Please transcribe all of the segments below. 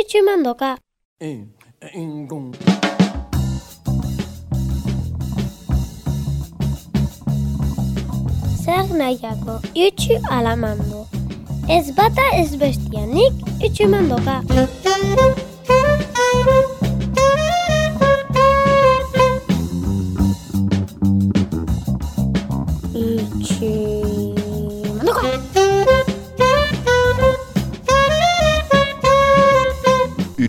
itxumandoka. E, engon. Zer nahiako, itxu alamando. Ez bata ez bestianik itxumandoka. Itxumandoka.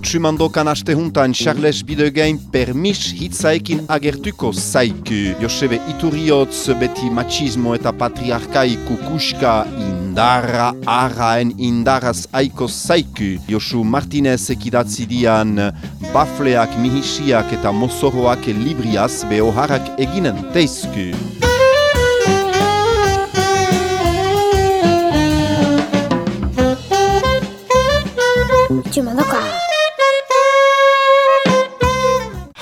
Utsumandokan aste juntan Charles Bidegain permis hitzaekin agertuko zaiku. Josebe Iturriotz beti machismo eta patriarkai kukuska indarra arraen indarraz aiko zaiku. Josu Martinez ekidatzi dian bafleak, mihisiak eta mozoroak libriaz behoharrak eginen teizku. Itxumandoka.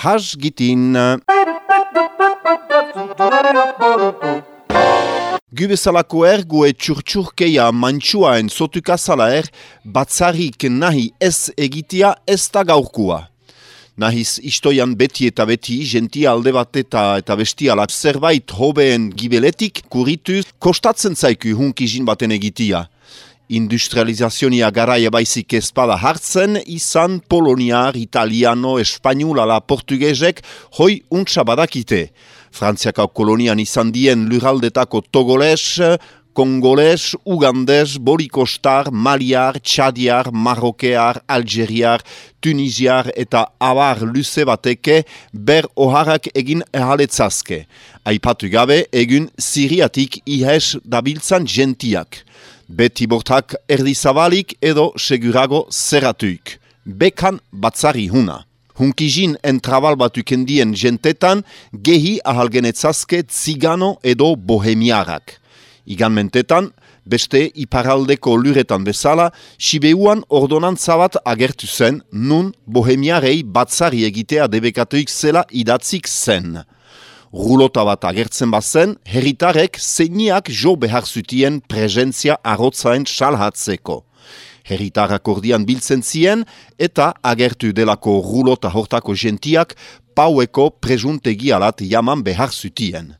Hasgitin. Gubezalako ergo e txurtxurkeia mantxuaen zotukazala er, batzarik nahi ez egitea ez da gaurkua. Nahiz istoian beti eta beti, gentia alde bat eta, eta bestiala zerbait hobeen gibeletik kurituz, kostatzen zaiku hunkizin baten egitea. Industrializazionia garaia baizik ezpada hartzen, izan poloniar, italiano, espainul ala portugesek hoi untsa badakite. Frantziako kolonian izan dien luraldetako togoles, kongoles, ugandes, borikostar, maliar, txadiar, marrokear, algeriar, tunisiar eta abar luze bateke ber oharrak egin ehaletzazke. Aipatu gabe, egun siriatik ihes dabiltzan gentiak beti bortak erdizabalik edo segurago zerratuik. Bekan batzari huna. Hunkizin entrabal batukendien jentetan gehi ahalgenetzazke zigano edo bohemiarak. Igan mentetan, beste iparaldeko luretan bezala, Sibeuan ordonantza bat agertu zen, nun bohemiarei batzari egitea debekatuik zela idatzik zen rulota bat agertzen bazen, herritarek zeiniak jo behar zutien presentzia arrotzaen salhatzeko. Herritarrak ordian biltzen zien eta agertu delako rulota hortako gentiak paueko prejuntegi alat jaman behar zutien.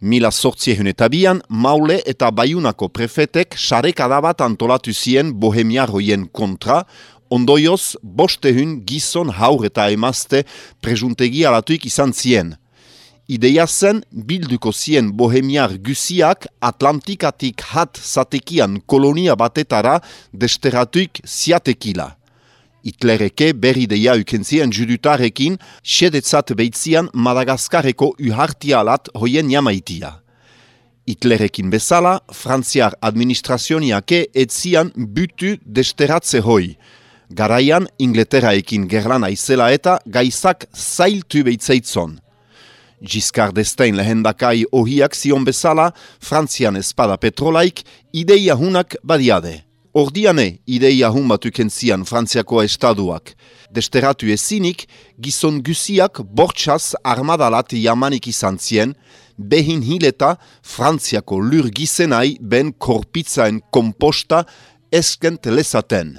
Mila sortziehun eta bian, maule eta baiunako prefetek sarekada bat antolatu zien bohemiarroien kontra, ondoioz bostehun gizon haur eta emazte prejuntegi alatuik izan zien. Ideia zen bilduko zien bohemiar guziak Atlantikatik hat zatekian kolonia batetara desteratuik ziatekila. Hitlereke berri deia ukentzien judutarekin, sedetzat behitzian Madagaskareko uhartialat hoien jamaitia. Hitlerekin bezala, frantziar administrazioniake etzian butu desteratze hoi. Garaian, Ingleteraekin gerlana izela eta gaizak zailtu behitzeitzon. Giscard d'Estaing lehendakai ohiak zion bezala, Frantzian espada petrolaik, ideia hunak badiade. Ordiane ideia hun batuken zian Frantziako estaduak. Desteratu ezinik, gizon guziak bortxaz armadalat jamanik izan zien, behin hileta Frantziako lur gizenai ben korpitzaen komposta eskent lezaten.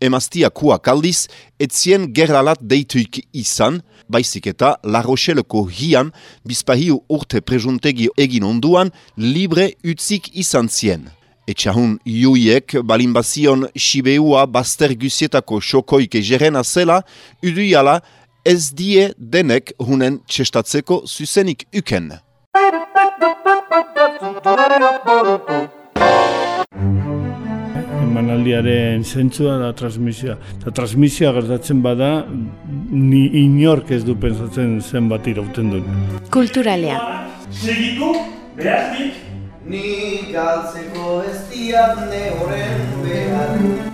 Emaztia kuak aldiz, etzien gerralat deituik izan, baizik eta La Rocheleko hian, bizpahiu urte prejuntegi egin onduan, libre utzik izan zien. Etxahun iuiek balinbazion Sibeua bazter guzietako xokoik egerena zela, uduiala ez die denek hunen txestatzeko zuzenik uken. Emanaldiaren zentzua da transmisioa. Eta transmisioa gertatzen bada, ni inork ez du pensatzen zenbat irauten duen. Kulturalea. Segitu, behaznik, Ni galtzeko ez diatne horren behar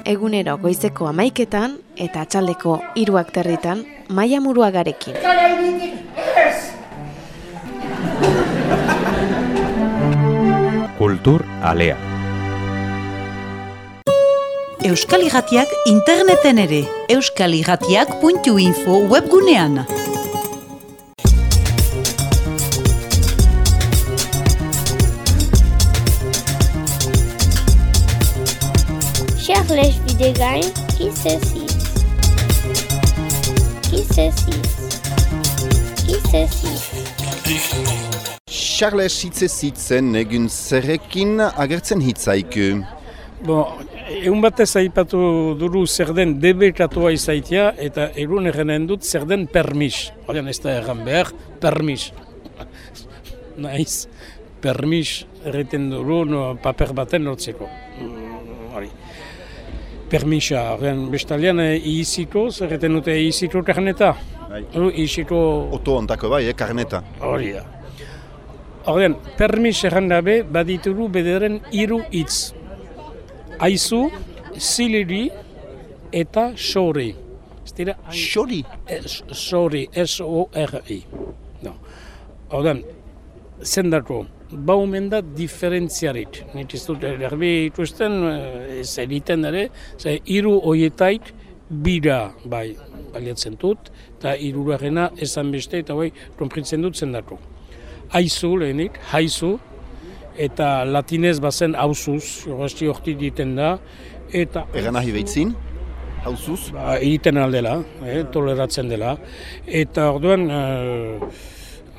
Egunero goizeko amaiketan eta atxaldeko hiruak territan maia muruagarekin. Kultur alea. Euskal Irratiak interneten ere, euskalirratiak.info webgunean. Charles Videgain, ceci Izeziz. Izeziz. Charles hitze zitzen egun zerrekin agertzen hitzaiku. Bon, egun batez aipatu duru zer den debekatua izaitia eta egun egenen dut zer den permis. Horien ez da erran behar, permis. Naiz, permis erreten duru no, paper baten nortzeko. Mm, Hori. Permisa, horien bestalian eh, ihiziko, zer erreten dute ihiziko karneta. Bai. Ihiziko Oto ontako bai, eh, karneta. hori da. Horien, permis erran dabe, badituru bederen hiru hitz. Aizu, ziliri eta sori. Ez dira, Xori. S- sori, S-O-R-I. No. Horien, zendako, baumen da diferentziarit. Nik ez dut erbi ikusten, eh, ez egiten ere, ze hiru hoietaik bira bai baliatzen dut, eta hirugarrena esan beste, eta bai, konprintzen dut zendako. Aizu lehenik, haizu, eta latinez bazen hauzuz, horresti horti diten da, eta Egan nahi behitzin, hauzuz. ba, egiten aldela, eh, toleratzen dela. Eta orduan, eh,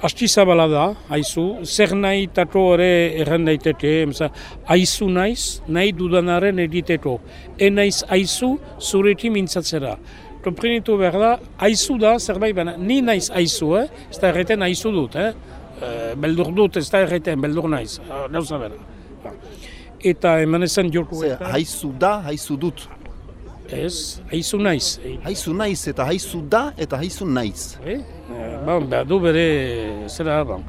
asti zabala da, haizu, zer nahi tako ere erran daiteke, emza, haizu naiz, nahi dudanaren egiteko. E naiz haizu, zurekin mintzatzera. Komprenitu behar da, haizu da, zerbait baina, ni naiz haizu, eh? ez da erreten haizu dut, eh? Eh, beldur dut, ez da erreten, beldur naiz, Ah, gauza bera. Ba. Eta eman esan joko Ze, haizu da, haizu dut. ez, haizu naiz. Haizu naiz eta haizu da eta haizu naiz. Eh? Bon, behar du bere zera bon.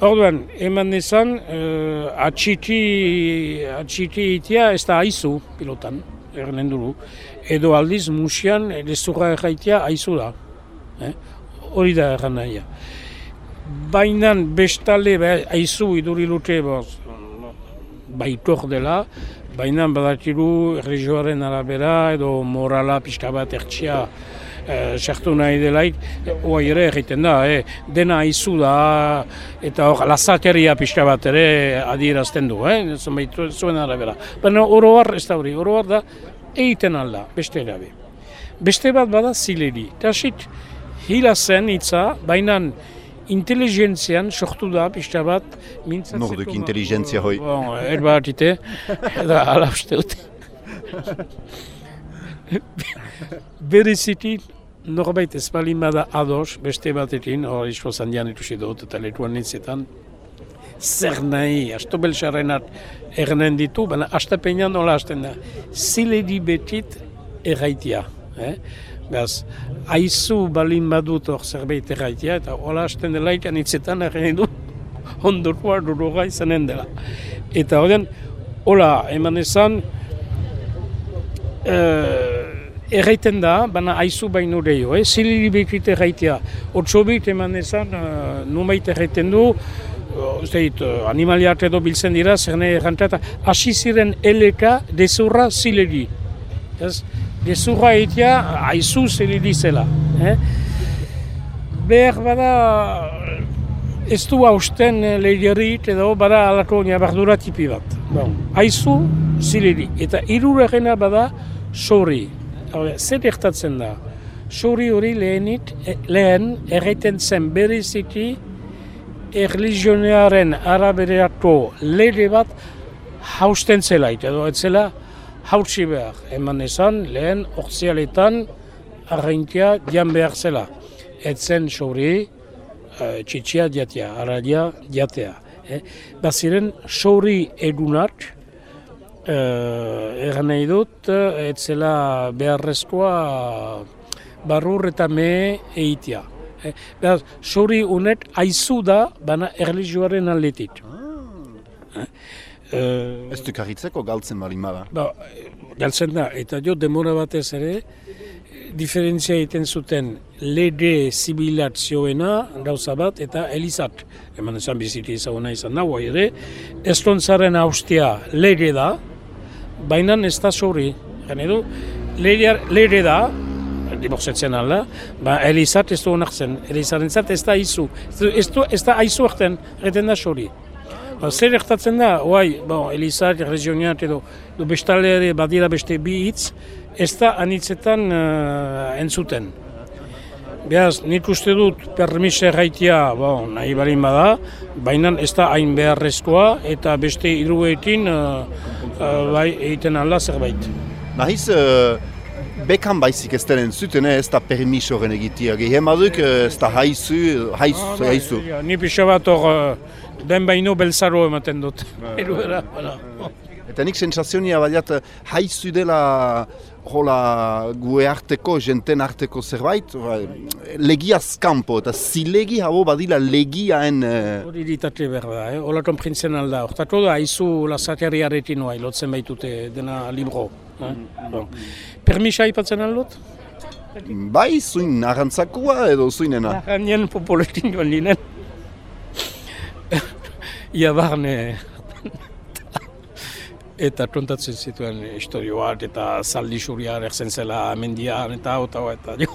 Orduan, eman nezan, uh, atxiki, atxiki itia ez da haizu pilotan, erren duru. Edo aldiz musian lezurra erraitia haizu da. Eh? Hori da erran nahia. Baina bestale be, haizu iduri lute boz, baitor dela, baina badakiru erregioaren arabera edo morala pixka bat ertsia eh, sartu nahi delaik, hoa ere egiten da, eh, dena haizu da, eta hor, lazakeria pixka bat ere adierazten du, eh, zenbait zuen arabera. Baina oroar ez da hori, oroar da, egiten alda, beste erabe. Beste bat bada zileri, eta hila zen hitza, baina inteligentzian sortu da pixka bat mintzatzeko... Norduk inteligentzia hoi. Bon, er bat ite, eta ala uste dut. Bereziki, norbait ez balin bada ados, beste batekin, hor isko zandian ikusi dut, eta lekuan nintzetan, zer nahi, asto belxarrenat ernen ditu, baina astapenean nola hasten da, ziledi betit erraitia. Eh? Beraz, aizu balin badut hor zerbait erraitia, eta hola hasten delaik anitzetan erren du, ondorua duruga izanen dela. Eta horren, hola, eman ezan, eh, erraiten da, baina aizu baino deio, eh? ziliri bekit erraitea. Otsobit eman ezan, uh, numait erraiten du, ez dait, uh, animaliak edo biltzen dira, zer nahi errantea, eta hasi ziren eleka dezurra ziliri. Ez? Dezurra egitea, aizu ziliri zela. Eh? Behar bada, ez du hausten lehiarit edo bada alako bardura tipi bat. Bon, aizu, ziliri. Eta iruragena bada, sori. Zer gertatzen da? Sori hori lehenit, e, lehen erraiten zen bereziki erlijionearen araberako lege bat hausten zelait, edo ez zela hautsi behar. Eman esan, lehen orzialetan arraintia dian behar zela. Etzen sori, uh, txitsia diatea, aradia diatea. Eh? Baziren sori egunak, uh, erran nahi dut, ez zela beharrezkoa barrur eta me eitia. Eh? Beraz, sori honek aizu da, bana erlijioaren aldetik. Eh? Eh, Ez du karritzeko galtzen balin bada. Ba, galtzen da, eta jo demora batez ere, diferentzia egiten zuten lege zibilazioena gauza bat eta elizat. Eman esan biziki ezaguna izan da, guai ere, estontzaren haustia lege da, baina ez da sori. Gane du, lege, da, dibortzetzen alda, ba, elizat ez du onartzen, elizaren zat ez da izu, ez du- ez, da aizu erten da sori. Ba, zer ertatzen da, oai, bon, Elizak, regioniat edo, edo bestalde ere badira beste bi hitz, ez da anitzetan uh, entzuten. Beaz, nik uste dut permise gaitia bon, nahi balin bada, baina ez da hain beharrezkoa eta beste iruetin uh, uh, bai egiten ala zerbait. Nahiz, uh, bekan baizik ez denen zuten, ez da permis horren egitea. Gehien baduk, ez da haizu, haizu, haizu. Ja, Ni pixo bat hor uh, den baino belzaro ematen dut. Eruera, voilà. Eta nik sensazionia badiat haizu dela hola gue arteko, jenten arteko zerbait, ba, legiaz kanpo, eta zilegi habo badila legiaen... eh, Hori ditate behar da, eh? Olaton printzen alda. Hortako da, haizu lasateriarekin noa, lotzen baitute dena libro. Eh? Bon. Permisa aipatzen aldot? bai, zuin arrantzakua edo zuinena. Populetin joan ginen. Ia barne. eta kontatzen zituen historio bat, eta zaldi xuria erzen zela mendian, eta hau, eta eta jo.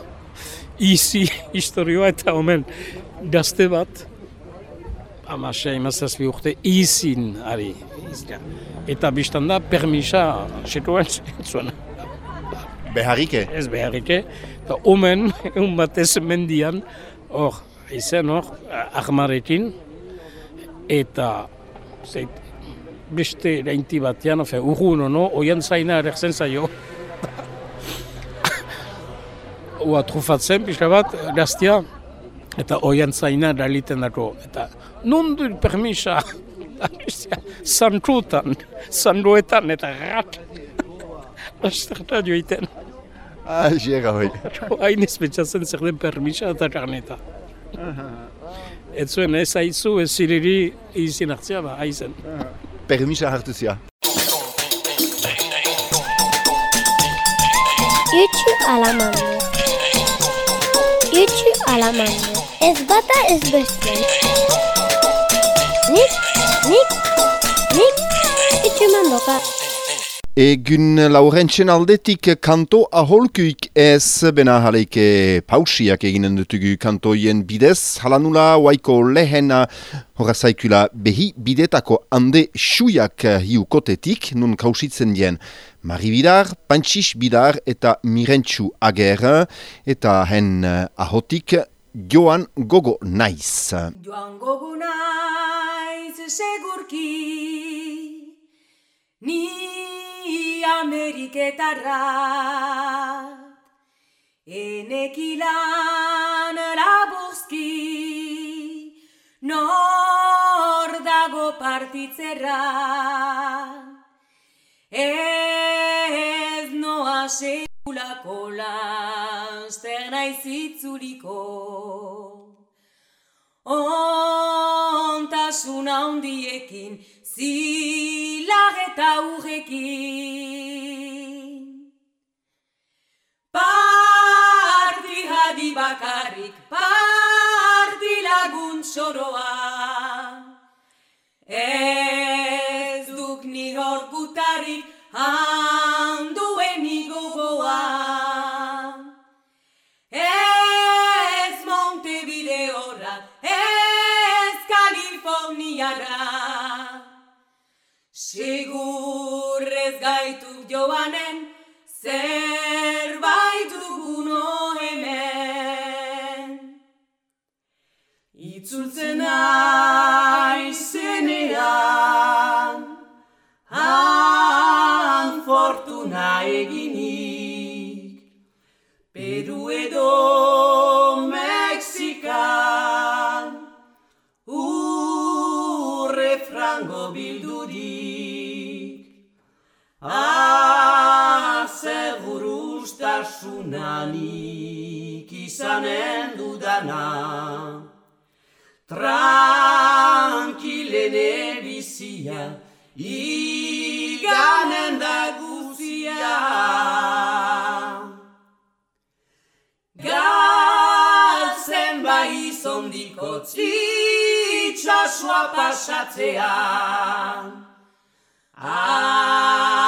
Izi historioa eta omen gazte bat, amasei, mazazpi urte, izin ari. izia. Eta biztan da, permisa, setuen zuen. Beharrike. Ez beharrike, eta omen, egun batez mendian, hor, izen hor, armarekin, eta zeit, beste leinti batean, ofe, urrun ono, oian zaina errezen zaio. Ua trufatzen, pixka bat, gaztia, eta oian zaina daliten dako. Eta, non du permisa? Zantrutan, zanduetan, eta rat. Azterta joiten. Ah, jera hoi. Hain espetxatzen zer den permisa eta karneta. Ez zuen ez haizu ez ziriri izin hartzea ba, haizen. Permisa hartu zia. Itxu alamando. Itxu alamando. Ez bata ez bestean. Nik, nik, nik, itxu mandoka. Egun laurentzen aldetik kanto aholkuik ez bena jaleike pausiak eginen dutugu kantoien bidez. Halanula waiko lehena horazaikula behi bidetako hande xuiak hiukotetik nun kausitzen dien Mari Bidar, Pantxix Bidar eta Mirentxu Ager eta hen ahotik Joan Gogo Naiz. Joan gogu naiz segurki Ni Ameriketarra. Enekilan laburski Nor dago partitzerra. Ez noa sekulako naiz itzuliko. Ontasun handiekin zilar eta urrekin. Parti hadi bakarrik, parti lagun soroa Ez duk ni gorkutarik eginik, Peru edo Mexikan, urre frango bildurik. Azegurustasunanik izanen dudana Tranquilene bizia Iganen guzia Galtzen bai izondiko Itxasua pasatzean Adio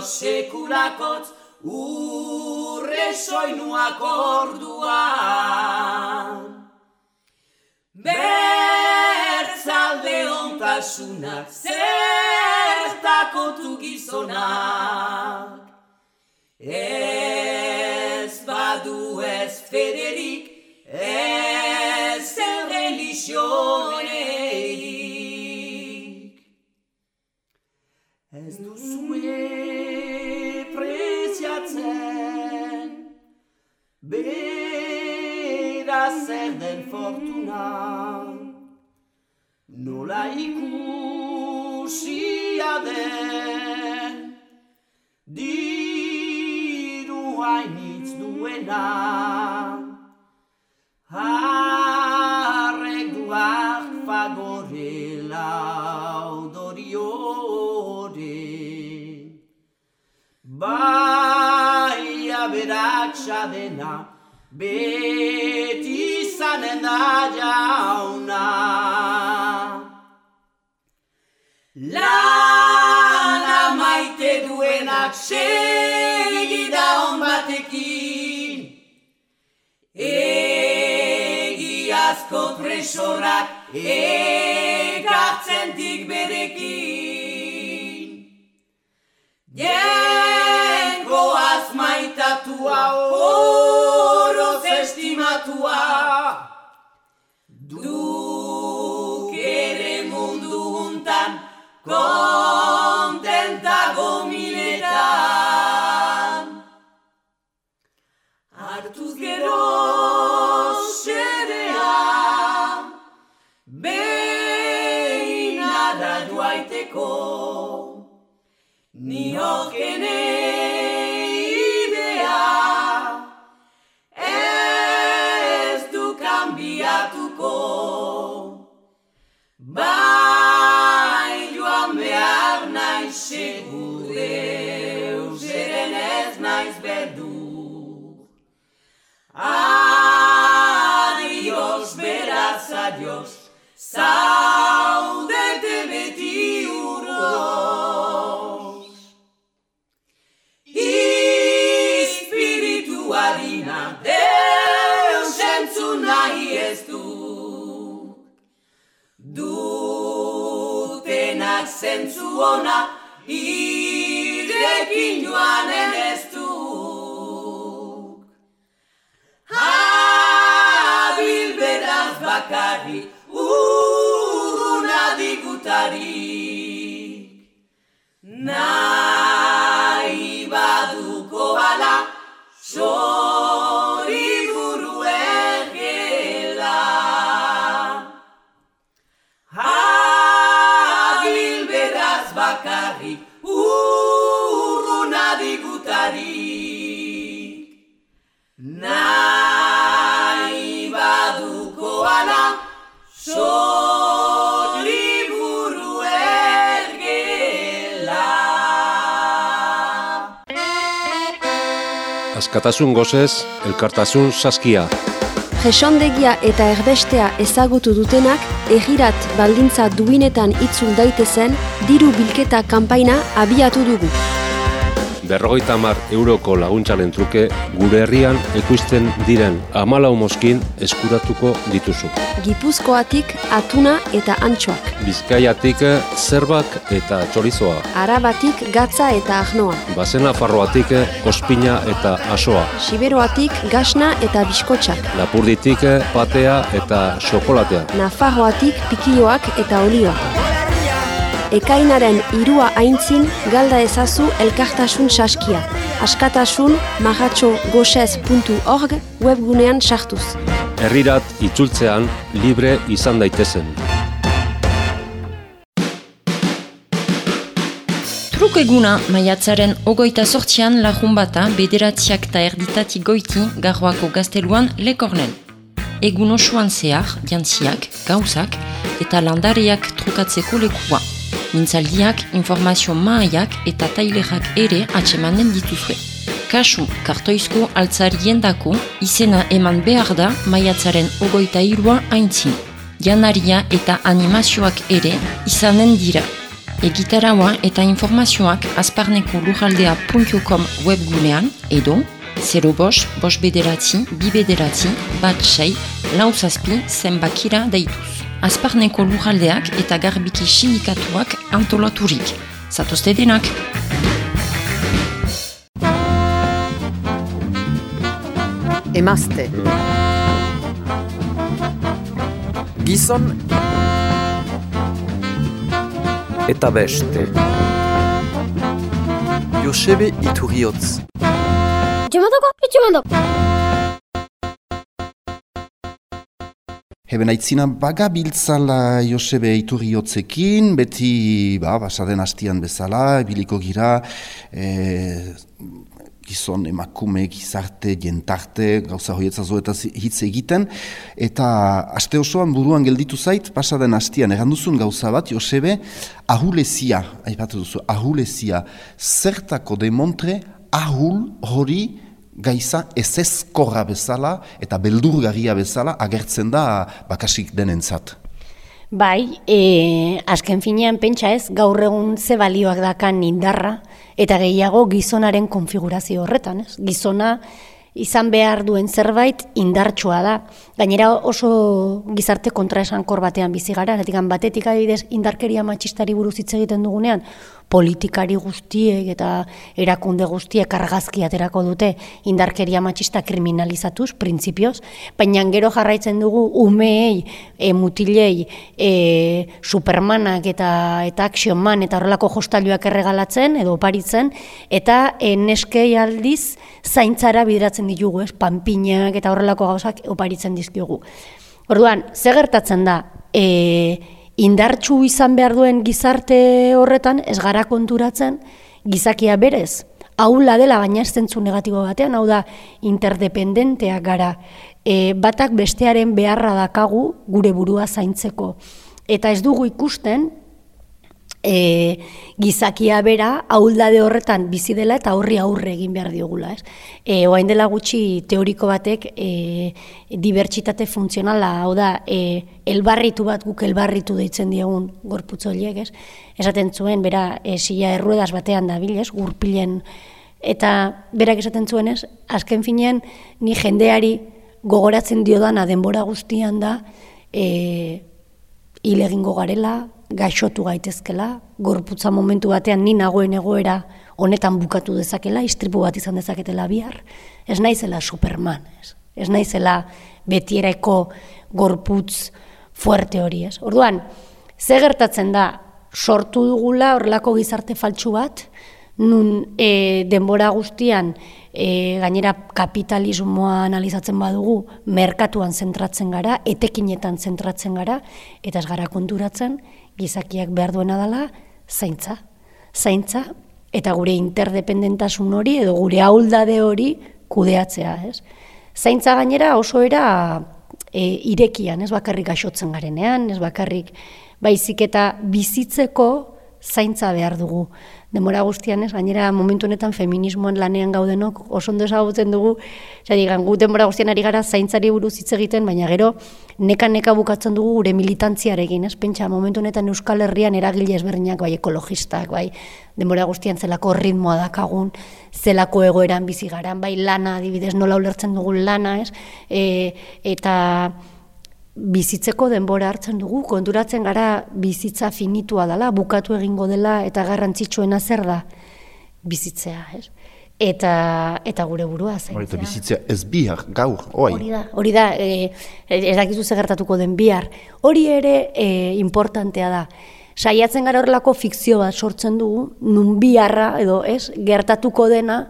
sekulakotz urre soinuak orduan. Bertzalde ontasunak zertakotu gizonak. Ez badu ez federik, ez religionerik. Ez duzue preziatzen, bera zer den fortuna, nola ikusia diru hainitz duena. Harrek duak fagore laudoriore, bai aberatsa dena, beti izanen da jauna. Maite duenak segida on batekin, egiazko tresorak ekartzentik berekin. Jengoaz maitatua oroz estimatua, duk ere mundu untan niokene idea, ez du zentzu ona, irekin joanen ez du. Habil beraz bakarrik, urruna digutarik. Nahi baduko bala, sori Askatasun gozez, elkartasun saskia. Jesondegia eta erbestea ezagutu dutenak, egirat baldintza duinetan itzul daitezen, diru bilketa kanpaina abiatu dugu. Berrogeita mar euroko laguntzaren truke, gure herrian ekoizten diren amalau moskin eskuratuko dituzu. Gipuzkoatik atuna eta antxoak. Bizkaiatik zerbak eta txorizoa. Arabatik gatza eta ahnoa. Bazena farroatik ospina eta asoa. Siberoatik gasna eta biskotxak. Lapurditik patea eta xokolatea. Nafarroatik pikioak eta olioa. Ekainaren irua aintzin galda ezazu elkartasun saskia. Askatasun magatxogosez.org webgunean sartuz. Herrirat itzultzean libre izan daitezen. Truk eguna maiatzaren ogoita sortzian lajun bata bederatziak eta erditatik goiti garroako gazteluan lekornen. Egun osoan zehar, jantziak, gauzak eta landareak trukatzeko lekua. Mintzaldiak, informazio maaiak eta tailerak ere atsemanen dituzue. Kasu kartoizko altzarien dako izena eman behar da maiatzaren ogoita irua aintzin. Janaria eta animazioak ere izanen dira. Egitaraua eta informazioak azparneko lujaldea.com webgunean edo 0 bos, bos bederatzi, bi bederatzi, bat sei, lau zazpi zenbakira deituz. Azparneko lujaldeak eta garbiki sindikatuak antolaturik. Zatozte denak! emazte. Gizon eta beste. Josebe Iturriotz. Itxemandoko, itxemandoko. Heben aitzina bagabiltzala Josebe Iturriotzekin, beti ba, basaden hastian bezala, biliko gira, e, gizon emakume, gizarte, jentarte, gauza hoietza zoeta hitz egiten, eta aste osoan buruan gelditu zait, pasaden hastian, erranduzun gauza bat, Josebe, ahulezia, aipatu duzu, ahulezia, zertako demontre, ahul hori, gaiza ezezkorra bezala eta beldurgarria bezala agertzen da bakasik denentzat. Bai, e, azken finean pentsa ez, gaur egun ze balioak dakan indarra, eta gehiago gizonaren konfigurazio horretan, ez? Gizona izan behar duen zerbait indartsua da. Gainera oso gizarte kontraesankor batean bizi gara, batetik adibidez indarkeria matxistari buruz hitz egiten dugunean, politikari guztiek eta erakunde guztiek argazki aterako dute indarkeria matxista kriminalizatuz, printzipioz, baina gero jarraitzen dugu umeei, e, mutilei, e, supermanak eta eta action man eta horrelako jostailuak erregalatzen edo oparitzen, eta e, neskei aldiz zaintzara bideratzen ditugu, ez, panpinak eta horrelako gauzak oparitzen dizkiogu. Orduan, ze gertatzen da, e, indartsu izan behar duen gizarte horretan, ez gara konturatzen, gizakia berez, haula dela baina ez zentzu negatibo batean, hau da interdependenteak gara, e, batak bestearen beharra dakagu gure burua zaintzeko. Eta ez dugu ikusten, e, gizakia bera ahuldade horretan bizi dela eta horri aurre egin behar diogula. Ez? E, oain dela gutxi teoriko batek e, dibertsitate funtzionala, hau da, e, elbarritu bat guk elbarritu deitzen diogun gorputzo horiek, ez? Esaten zuen, bera, e, sila erruedaz batean da bilez, gurpilen, eta berak esaten zuen ez, azken finean, ni jendeari gogoratzen diodana denbora guztian da, e, hil egingo garela, gaixotu gaitezkela, gorputza momentu batean ni nagoen egoera honetan bukatu dezakela, istripu bat izan dezaketela bihar, ez naizela superman, ez, ez naizela betiereko gorputz fuerte hori, ez. Orduan, ze gertatzen da, sortu dugula horrelako gizarte faltsu bat, nun e, denbora guztian e, gainera kapitalismoa analizatzen badugu, merkatuan zentratzen gara, etekinetan zentratzen gara, eta ez gara konturatzen, gizakiak behar duena dela, zaintza. Zaintza, eta gure interdependentasun hori, edo gure hauldade hori kudeatzea, ez? Zaintza gainera oso era e, irekian, ez bakarrik gaixotzen garenean, ez bakarrik baizik eta bizitzeko zaintza behar dugu demora guztian ez, gainera momentu honetan feminismoan lanean gaudenok oso ondo ezagutzen dugu, zari gu denbora guztian ari gara zaintzari buruz hitz egiten, baina gero neka neka bukatzen dugu gure militantziarekin, ez, pentsa momentu honetan Euskal Herrian eragile ezberdinak, bai ekologistak, bai denbora guztian zelako ritmoa dakagun, zelako egoeran bizi garan, bai lana adibidez nola ulertzen dugu lana, ez, e, eta bizitzeko denbora hartzen dugu, konturatzen gara bizitza finitua dela, bukatu egingo dela eta garrantzitsuena zer da bizitzea, ez? Eta, eta gure burua zaintzea. Hori, eta bizitzea ez bihar, gaur, oi. Hori da, hori da, e, ez dakizu gertatuko den bihar. Hori ere e, importantea da. Saiatzen gara horrelako fikzio bat sortzen dugu, nun biharra, edo ez, gertatuko dena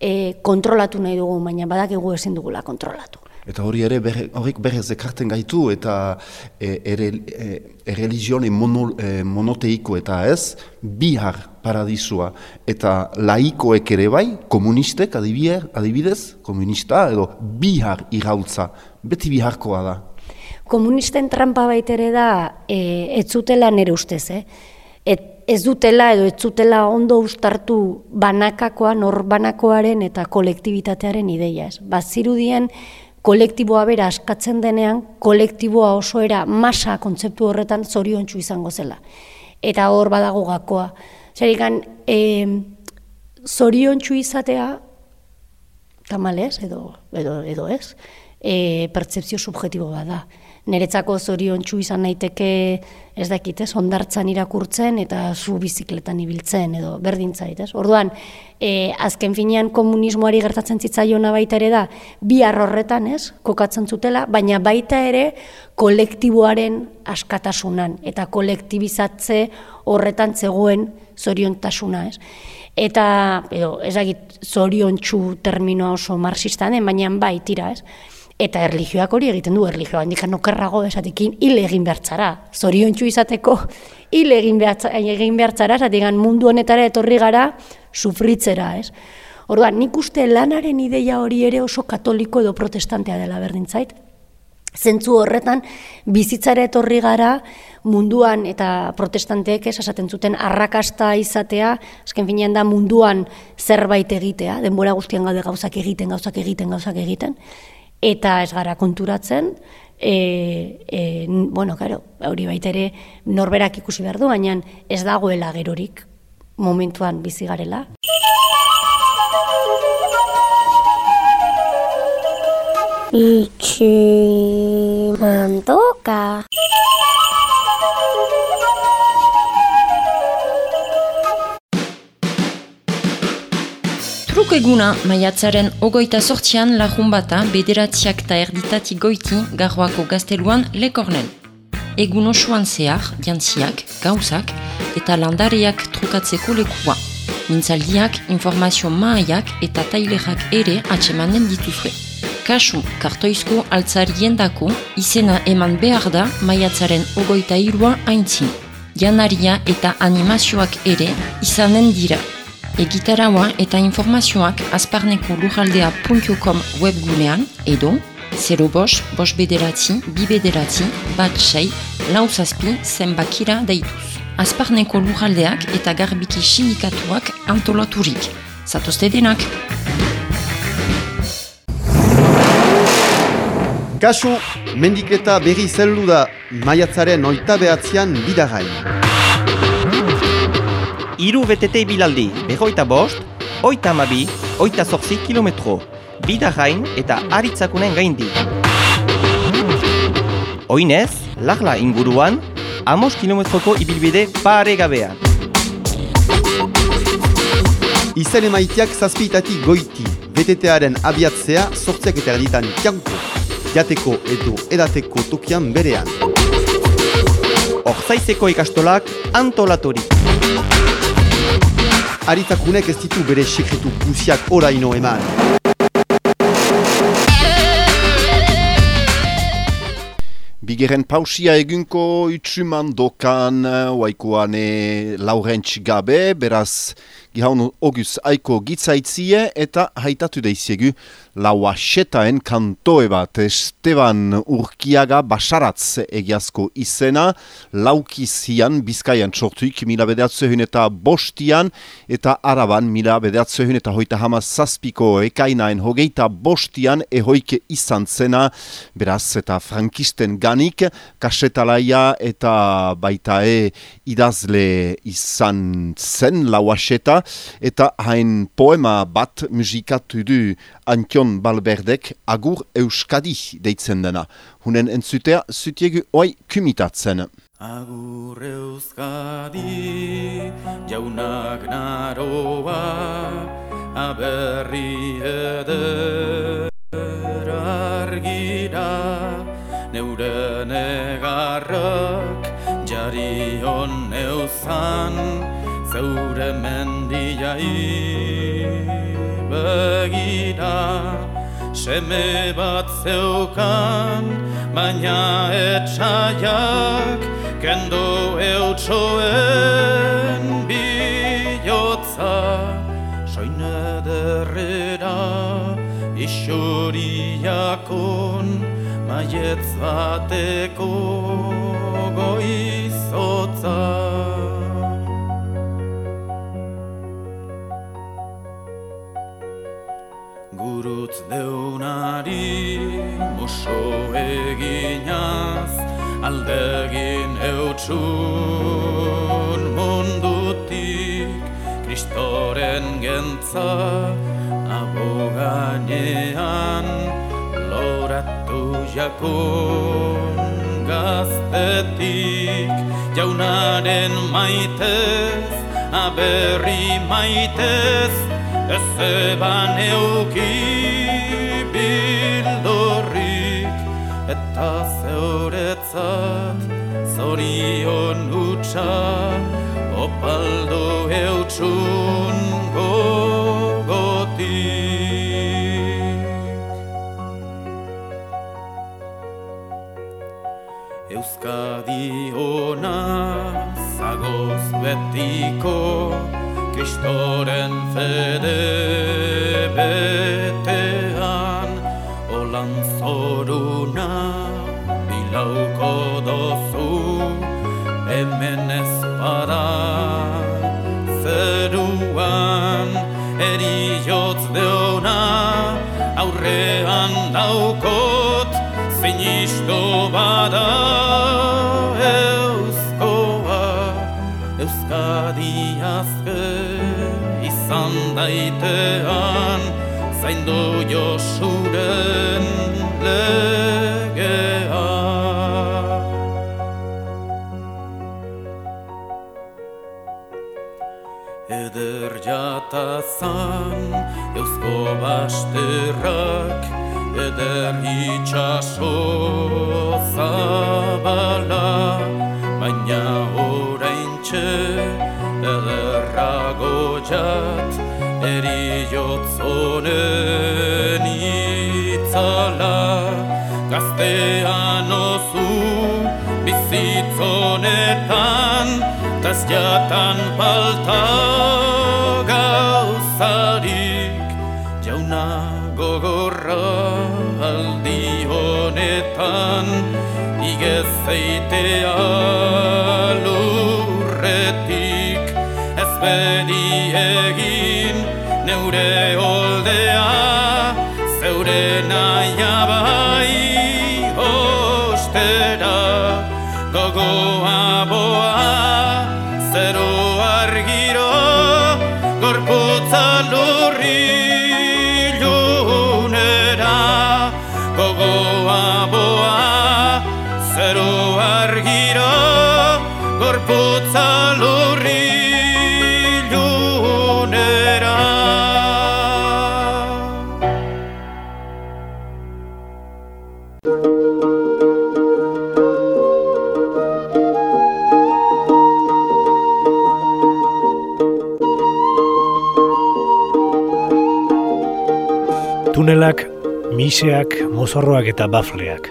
e, kontrolatu nahi dugu, baina badakigu ezin dugula kontrolatu. Eta hori ere horrik berrez ekarten gaitu eta e, ere, e, mono, e, monoteiko eta ez, bihar paradisua eta laikoek ere bai, komunistek adibier, adibidez, komunista edo bihar irautza, beti biharkoa da. Komunisten trampa baitere da e, ez zutela nere ustez, eh? Et, ez dutela edo ez zutela ondo ustartu banakakoa, norbanakoaren eta kolektibitatearen ideia. Ez. Bazirudien, kolektiboa bera askatzen denean, kolektiboa oso era masa kontzeptu horretan zoriontsu izango zela. Eta hor badago gakoa. Zerikan, e, zoriontsu izatea, tamalez, edo, edo, edo ez, e, pertsepzio subjetibo bada. Neretzako zorion txu izan naiteke ez dakit, ez, ondartzan irakurtzen eta zu bizikletan ibiltzen edo berdintzait, ez? Orduan, e, azken finean komunismoari gertatzen zitzaiona baita ere da, bi horretan, ez, kokatzen zutela, baina baita ere kolektiboaren askatasunan eta kolektibizatze horretan zegoen zoriontasuna, ez? Eta, edo, ezagit, zorion txu terminoa oso marxista baina bai, tira, ez? Eta erlijioak hori egiten du, erlijioa handik okerrago esatekin hil egin behartzara. Zorion izateko hil egin behartzara, esatik mundu honetara etorri gara sufritzera, ez? Orduan, nik uste lanaren ideia hori ere oso katoliko edo protestantea dela berdintzait. Zentzu horretan, bizitzara etorri gara munduan eta protestanteek esaten zuten arrakasta izatea, azken finean da munduan zerbait egitea, denbora guztian gaude gauzak egiten, gauzak egiten, gauzak egiten, eta ez gara konturatzen, e, e, bueno, claro, hori baita ere norberak ikusi behar du, baina ez dagoela gerorik momentuan bizi garela. Itxi mandoka. Truk eguna, maiatzaren ogoita sortzian lajun bata bederatziak eta erditati goiti garroako gazteluan lekornen. Egun osoan zehar, jantziak, gauzak eta landareak trukatzeko lekua. Mintzaldiak, informazio maaiak eta tailerak ere atsemanen dituzue. Kasu, kartoizko altzarien dako, izena eman behar da maiatzaren ogoita irua haintzin. Janaria eta animazioak ere izanen dira. Egitaraua eta informazioak azparneko lujaldea.com webgunean edo 0 bos, bos bederatzi, bi bederatzi, bat sei, lau zazpi zenbakira daituz. Azparneko lujaldeak eta garbiki sindikatuak antolaturik. Zatozte denak! Kasu, mendiketa berri zeldu da maiatzaren oita behatzean bidagain. Iru BTT bilaldi, behoita bost, oita amabi, oita zorzi kilometro, bidagain eta aritzakunen gaindi. Oinez, lagla inguruan, amos kilometroko ibilbide pare gabean. Izan emaiteak zazpiitatik goiti, BTT-aren abiatzea sortziak eta erditan tianko, jateko edo edateko tokian berean. Orzaizeko ikastolak antolatorik. Aritzakunek ez ditu bere sekretu guziak oraino eman. Bigeren pausia egunko utsuman dokan, waikoane laurentz gabe, beraz gihaun ogus aiko gitzaitzie eta haitatu deiziegu laua setaen kantoe bat. Esteban Urkiaga basaratz egiazko izena laukiz hian bizkaian txortuik mila bedeatzehun eta bostian eta araban mila bedeatzehun eta hoita hama zazpiko ekainaen hogeita bostian ehoike izan zena. Beraz eta frankisten ganik kasetalaia eta baita e idazle izan zen laua seta eta hain poema bat musikatu du Antion Balberdek agur euskadi deitzen dena. Hunen entzutea zutiegu oi kumitatzen. Agur euskadi jaunak naroa aberri eder argira neure negarrak jari hon euzan zeure mendiai begira seme bat zeukan baina etxaiak kendo eutxoen bihotza soine derrera isuriakon maietz bateko goizotza Gurutz deunari muso eginaz Aldegin eutxun mundutik Kristoren gentza abogainean Loratu jakon gaztetik. Jaunaren maitez aberri maitez ez eban euki bildorrik eta zeuretzat zorion utxa opaldo eutxun gogotik. Euskadi ona zagoz betiko Kristoren fede betean Olan zoruna bilauko dozu Hemen ez bada zeruan Eriotz deona aurrean daukot Zinisto bada euskoa Euskadi izan daitean Zaindu josuren legea. Eder jatazan eusko basterrak Eder itxaso zabala Baina oraintxe ederrago jat Eriotzonen itzala Gaztean ozu bizitzonetan Taz jatan palta gauzarik. Jauna gogorra aldi honetan Igez zeitea Baba. Tunelak, miseak, mozorroak eta bafleak.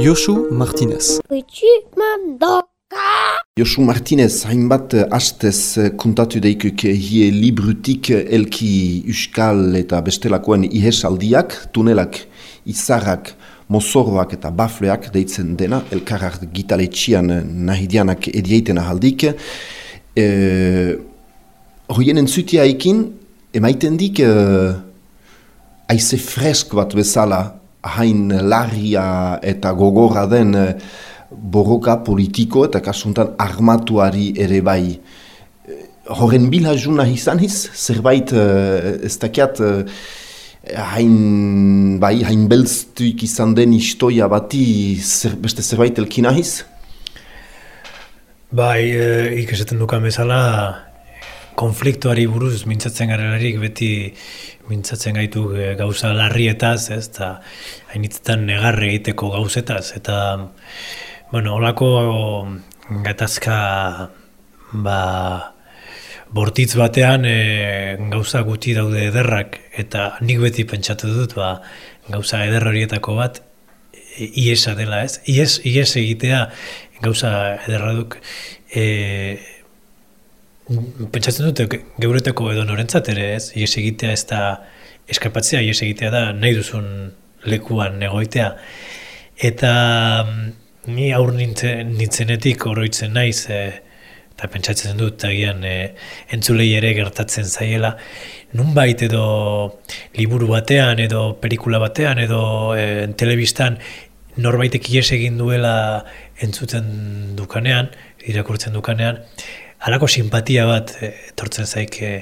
Josu Martinez. Gutxi mandoka! Josu Martinez, hainbat hastez kuntatu daikuk hie librutik elki uskal eta bestelakoen ihesaldiak, tunelak, izarrak, mozorroak eta bafleak deitzen dena, elkarrak gitaletxian nahidianak edieiten ahaldik. E, Hoien entzutia ekin, emaiten dik e, aize fresk bat bezala, hain larria eta gogorra den eh, borroka politiko eta kasuntan armatuari ere bai. Eh, Horren bilhajuna izan hiz, zerbait eh, ez dakiat hain, bai, hain belztuik izan den istoia bati zer, beste zerbait elkina hiz? Bai, e, ikeseten dukan bezala, konfliktuari buruz mintzatzen garelarik beti mintzatzen gaitu e, gauza larrietaz, ez, eta hainitzetan negarre egiteko gauzetaz, eta, bueno, holako gatazka, ba, bortitz batean e, gauza guti daude ederrak, eta nik beti pentsatu dut, ba, gauza eder horietako bat, e, iesa dela, ez? Ies, ies egitea gauza ederra duk, e, pentsatzen dute geuretako edo norentzat ere, ez? Ies egitea ez da eskapatzea, ies egitea da nahi duzun lekuan egoitea. Eta mm, ni aur nintzen, nintzenetik oroitzen naiz, e, eta pentsatzen dut agian e, entzulei ere gertatzen zaiela, nunbait edo liburu batean edo pelikula batean edo e, telebistan norbaitek ies egin duela entzuten dukanean, irakurtzen dukanean, halako simpatia bat eh, etortzen zaik e,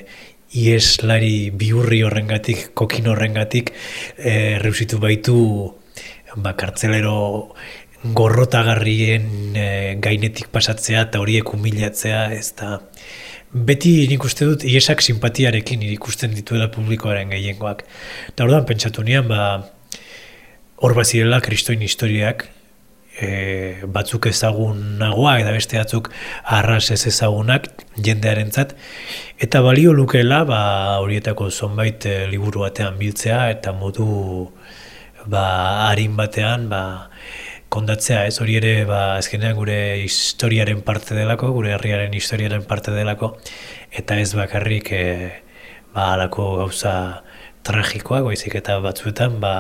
ieslari biurri horrengatik, kokin horrengatik, e, reusitu baitu ba, kartzelero gorrotagarrien e, gainetik pasatzea eta horiek humilatzea ez da beti nik uste dut iesak simpatiarekin ikusten dituela publikoaren gehiengoak. Eta orduan pentsatu nian, ba, hor bazirela kristoin historiak, e, batzuk ezagunagoa eta beste batzuk arras ez ezagunak jendearentzat. Eta balio lukela ba, horietako zonbait e, liburu batean biltzea eta modu ba, harin batean ba, kondatzea, ez hori ere ba azkenean gure historiaren parte delako, gure herriaren historiaren parte delako. Eta ez bakarrik e, ba alako gauza tragikoak, baizik eta batzuetan ba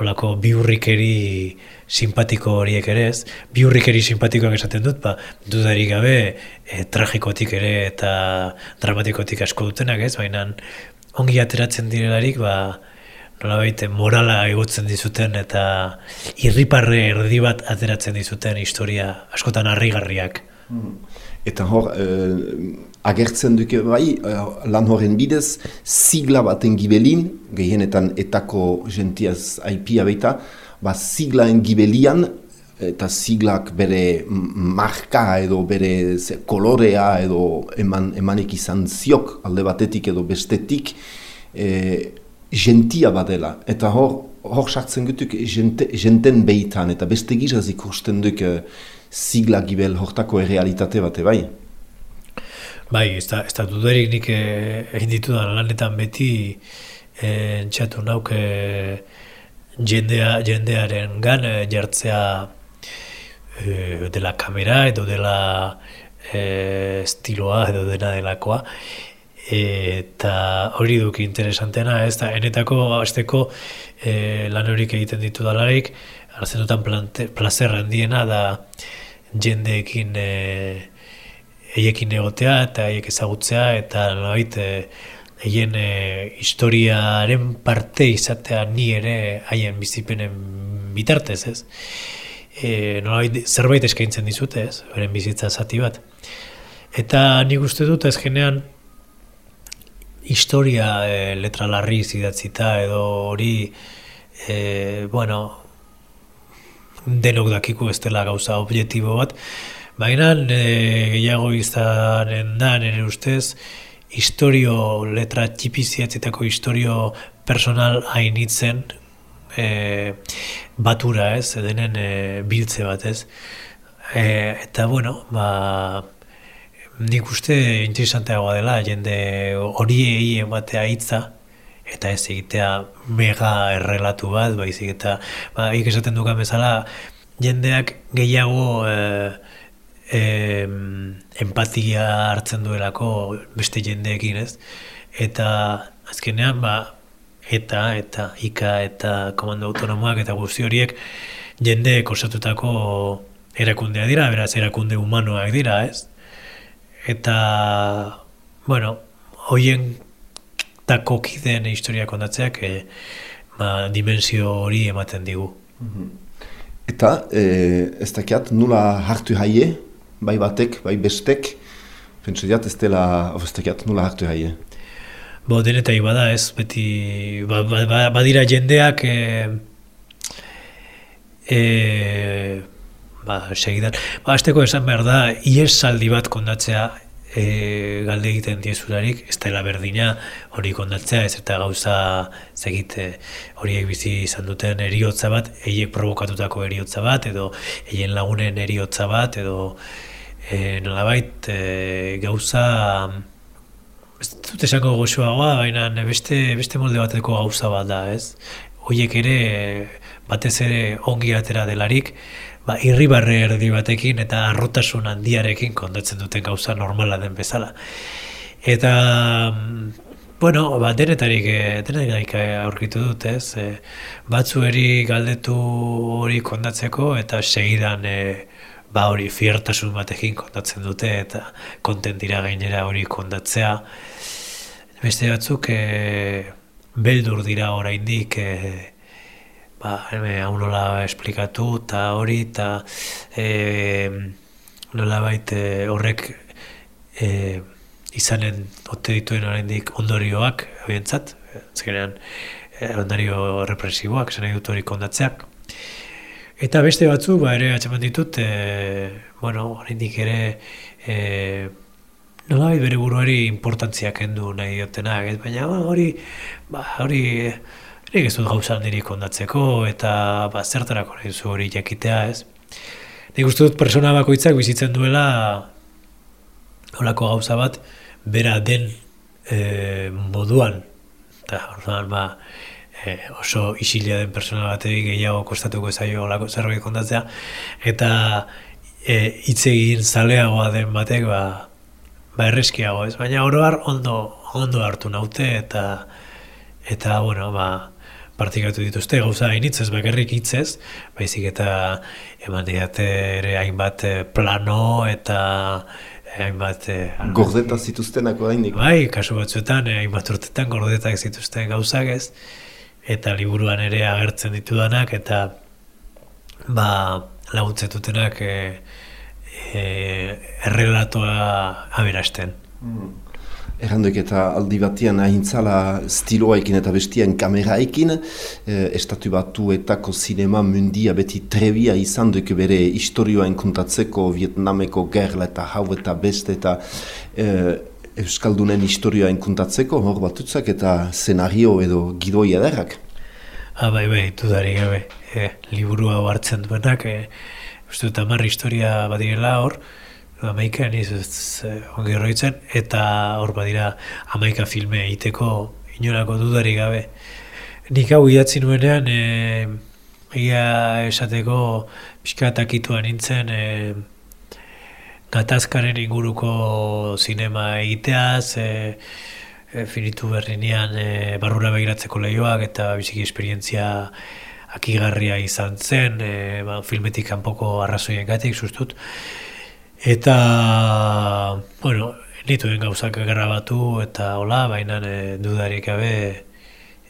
olako biurrikeri simpatiko horiek ere ez, biurrikeri simpatikoak esaten dut, ba, dudari gabe e, tragikotik ere eta dramatikotik asko dutenak ez, baina ongi ateratzen direlarik, ba, nolabait morala egotzen dizuten eta irriparre erdi bat ateratzen dizuten historia askotan harrigarriak. Hmm. Eta hor, eh, agertzen duke bai, eh, lan horren bidez, sigla baten gibelin, gehienetan etako gentiaz aipia baita, ba siglaen gibelian, eta siglak bere marka edo bere kolorea edo eman, emanek izan ziok alde batetik edo bestetik, eh, gentia badela. Eta hor, hor sartzen gutuk gente, jenten behitan, eta beste gizaz ikusten duk uh, sigla gibel hortako errealitate bate, bai? Bai, ez da, ez da duderik nik eh, egin ditu da lanetan beti eh, entxatu nauk eh, jendea, jendearen gan eh, jartzea eh, dela kamera edo dela eh, estiloa edo dena delakoa. Eta hori duki interesantena, ez da, enetako azteko e, lan horik egiten ditu dalarik, hartzen dutan plazer handiena da jendeekin e, eiekin egotea eta eiek ezagutzea eta nolabait eien e, historiaren parte izatea ni ere haien bizipenen bitartez, ez? E, nolabait zerbait eskaintzen dizute, ez? Beren bizitza zati bat. Eta nik uste dut ez genean historia e, letra larri zidatzita edo hori e, bueno denok dakiku ez dela gauza objektibo bat baina e, gehiago izanen da nire ustez historio letra txipi zidatzitako historio personal hainitzen e, batura ez? Denen e, biltze bat ez? E, eta bueno ba nik uste interesanteagoa dela jende horiei ematea hitza eta ez egitea mega errelatu bat, baizik eta ba, ik esaten dukan bezala jendeak gehiago e, e, empatia hartzen duelako beste jendeekin ez eta azkenean ba, eta eta ika eta komando autonomoak eta guzti horiek jende osatutako erakundea dira, beraz erakunde humanoak dira, ez? eta bueno, hoien tako kideen historia kontatzeak e, ba, dimensio hori ematen digu. Mhm. Eta e, ez dakiat nula hartu haie, bai batek, bai bestek, pentsu diat ez dela, ez dakiat nula hartu haie. Bo, denetai bada ez, beti, ba, ba, ba, badira jendeak, e, e, ba, segidan. Ba, azteko esan behar da, ies bat kondatzea e, galde egiten diezularik, ez dela berdina hori kondatzea, ez eta gauza zegite horiek bizi izan duten eriotza bat, eiek provokatutako eriotza bat, edo eien lagunen eriotza bat, edo e, nolabait e, gauza ez dut esango goxoagoa, baina beste, beste molde bateko gauza bat da, ez? Hoiek ere batez ere ongi atera delarik, ba, irribarre erdi batekin eta arrotasun handiarekin kondatzen duten gauza normala den bezala. Eta, mm, bueno, ba, denetarik, eh, denetarik aurkitu dut, ez? E, batzueri galdetu hori kondatzeko eta segidan e, ba hori fiertasun batekin kondatzen dute eta kontent dira gainera hori kondatzea. Beste batzuk e, beldur dira oraindik e, ba, hau nola esplikatu, eta hori, eta e, nola baita horrek e, izanen ote dituen oraindik ondorioak, zat, ezkenean, ondorio represiboak, zen dut hori kondatzeak. Eta beste batzu, ba, ere atxeman ditut, e, bueno, oraindik ere, e, nola bere buruari importantzia kendu nahi diotenak, ez? baina ba, hori, ba, hori, nik ez dut gauza niri kondatzeko, eta ba, zertarako nahi zu hori jakitea, ez? Nik uste dut persona bakoitzak bizitzen duela holako gauza bat, bera den e, moduan, eta orduan, ba, e, oso isilia den persona bateri gehiago kostatuko zaio olako zerbait kontatzea, eta e, hitz egin zaleagoa den batek, ba, ba erreskiago, ez? Baina oro har ondo, ondo hartu naute, eta, eta bueno, ba, partikatu dituzte gauza hainitz ez bakarrik hitzez, baizik eta eman diate ere hainbat eh, plano eta eh, hainbat... Eh, Gordeta zituztenako hainik. Bai, kasu batzuetan, hainbat urtetan gordetak zituzten gauzak ez, eta liburuan ere agertzen ditudanak, eta ba, laguntzetutenak e, e, errelatoa aberasten. Mm. Errandoik eta aldi batian ahintzala stiloaikin eta bestian kameraekin, eh, estatu batuetako sinema mundia beti trebia izan duk bere historioa kontatzeko Vietnameko gerla eta hau eta beste eta eh, Euskaldunen historioa kontatzeko hor batutzak eta szenario edo gidoi ederrak. Ah, bai, bai, dudari gabe, eh, liburua hartzen duenak, eh, uste dut amarri historia badirela hor, Amaika niz ez ongi horretzen, eta hor badira amaika filme egiteko inolako dudari gabe. Nik hau idatzi nuenean, e, ia esateko pixka takituan nintzen, e, gatazkaren inguruko zinema egiteaz, e, e, finitu berrinean e, barrura begiratzeko lehioak eta biziki esperientzia akigarria izan zen, e, ba, filmetik kanpoko arrazoien gatik, sustut. Eta, bueno, nituen gauzak grabatu eta hola, baina e, dudarik gabe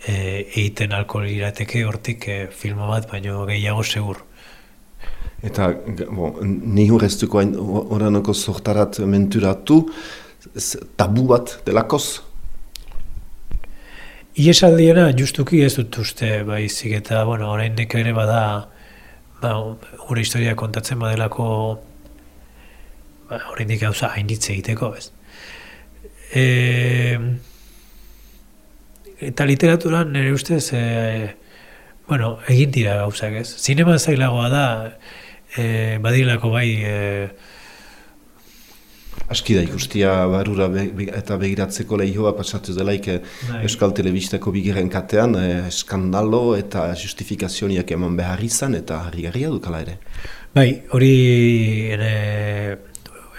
e, egiten alkohol irateke hortik e, filma bat, baino gehiago segur. Eta, bo, ni horreztuko oranoko sortarat menturatu, tabu bat delakoz? Iesaldiena justuki ez dut uste, baizik eta, bueno, orain ere bada, ba, gure historia kontatzen badelako ba, horrendik gauza hainitze egiteko, ez. E, eta literaturan nire ustez, e, bueno, egin dira gauzak, ez. Zinema zailagoa da, e, badilako bai, e, Aski da ikustia barura eta begiratzeko lehioa pasatu delaik bai. Euskal Telebistako bigeren katean, eh, skandalo eta justifikazioniak eman behar izan eta harri garria dukala ere. Bai, hori ere,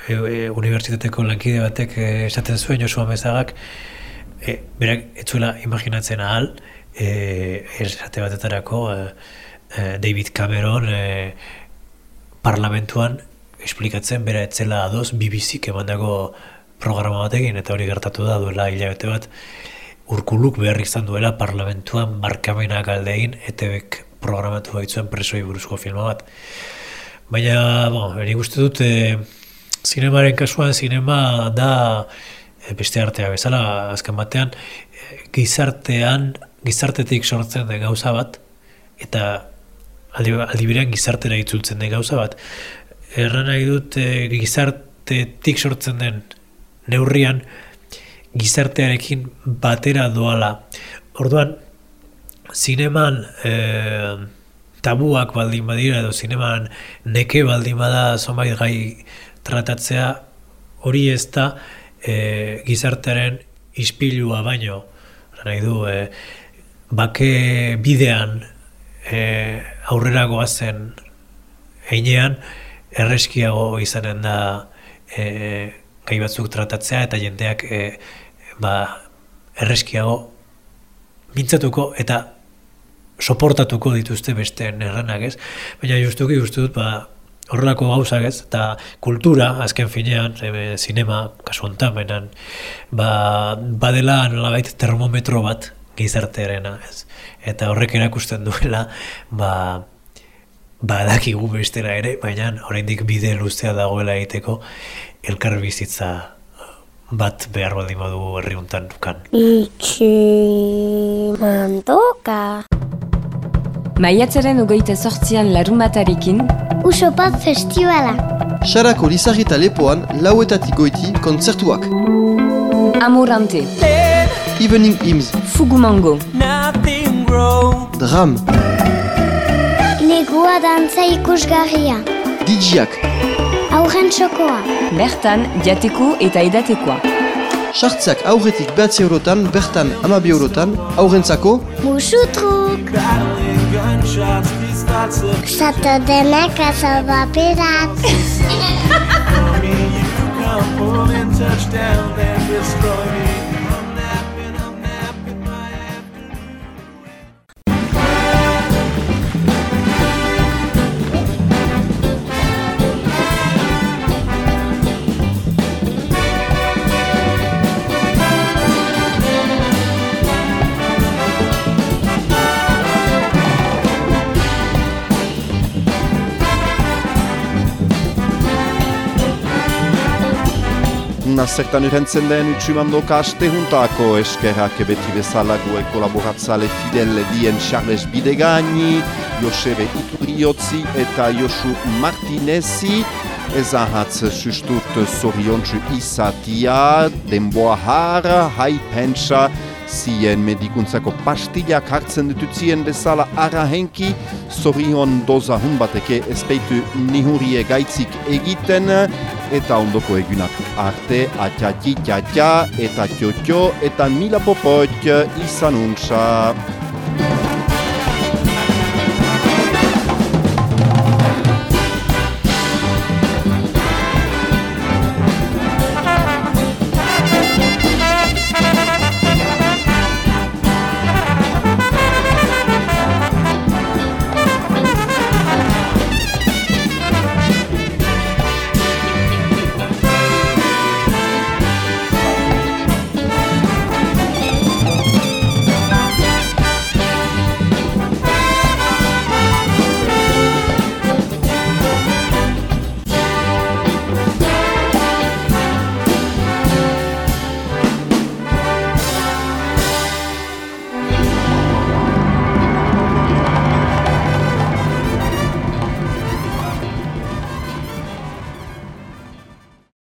e, e, unibertsitateko lankide batek e, esaten zuen Josua Mezagak e, berak etzuela imaginatzen ahal e, esate batetarako e, e, David Cameron e, parlamentuan esplikatzen bera etzela adoz BBC emandago programa batekin eta hori gertatu da duela hilabete bat urkuluk behar izan duela parlamentuan markamenak aldein ETBek programatu baitzuen presoi buruzko filma bat. Baina, bon, eri guzti dut, e, zinemaren kasuan, zinema da e, beste artea bezala, azken batean, e, gizartean, gizartetik sortzen den gauza bat, eta aldi, aldi gizartera itzultzen den gauza bat. Erran nahi dut e, gizartetik sortzen den neurrian, gizartearekin batera doala. Orduan, zineman e, tabuak baldin badira edo zineman neke baldin bada zonbait gai tratatzea hori ez da e, gizartearen ispilua baino nahi du e, bake bidean e, aurrera goazen einean erreskiago izanen da e, gai batzuk tratatzea eta jendeak e, ba, erreskiago mintzatuko eta soportatuko dituzte beste erranak ez. Baina justuki uste dut, ba, horrelako gauzak ez, eta kultura, azken finean, e, sinema, kasu ontan, ba, badela nolabait termometro bat gizartearena, ez. Eta horrek erakusten duela, ba, badakigu bestera ere, baina oraindik bide luzea dagoela egiteko elkar bizitza bat behar baldin badu herriuntan dukan. Itxi. Maiatzaren ogoita sortzian larumatarekin, Usopat festivala. Sarako Lizarri eta Lepoan lauetatik goiti kontzertuak. Amorante, Evening Hymns, Fugumango, Dram, Negua dantza ikusgarria. DJak, Aurren txokoa. bertan jateko eta edatekoa. sartzeak aurretik behatzi eurotan, bertan amabi eurotan, aurrentzako, Musutruk. Saturday night, Casanova Piratas. zertan urentzen den utsumandoka aste juntako eskerrak beti bezala goe kolaboratzale Fidel dien Charles Bidegani, Josebe Iturriotzi eta Josu Martinezi, ez ahatz sustut zoriontsu izatia, denboa har, hai zien medikuntzako pastillak hartzen ditutzien bezala ara henki, zorion doza hun bateke ezpeitu nihurie gaitzik egiten, eta ondoko egunak arte, atxatxi, txatxa, eta txotxo, eta mila popot, izan untsa.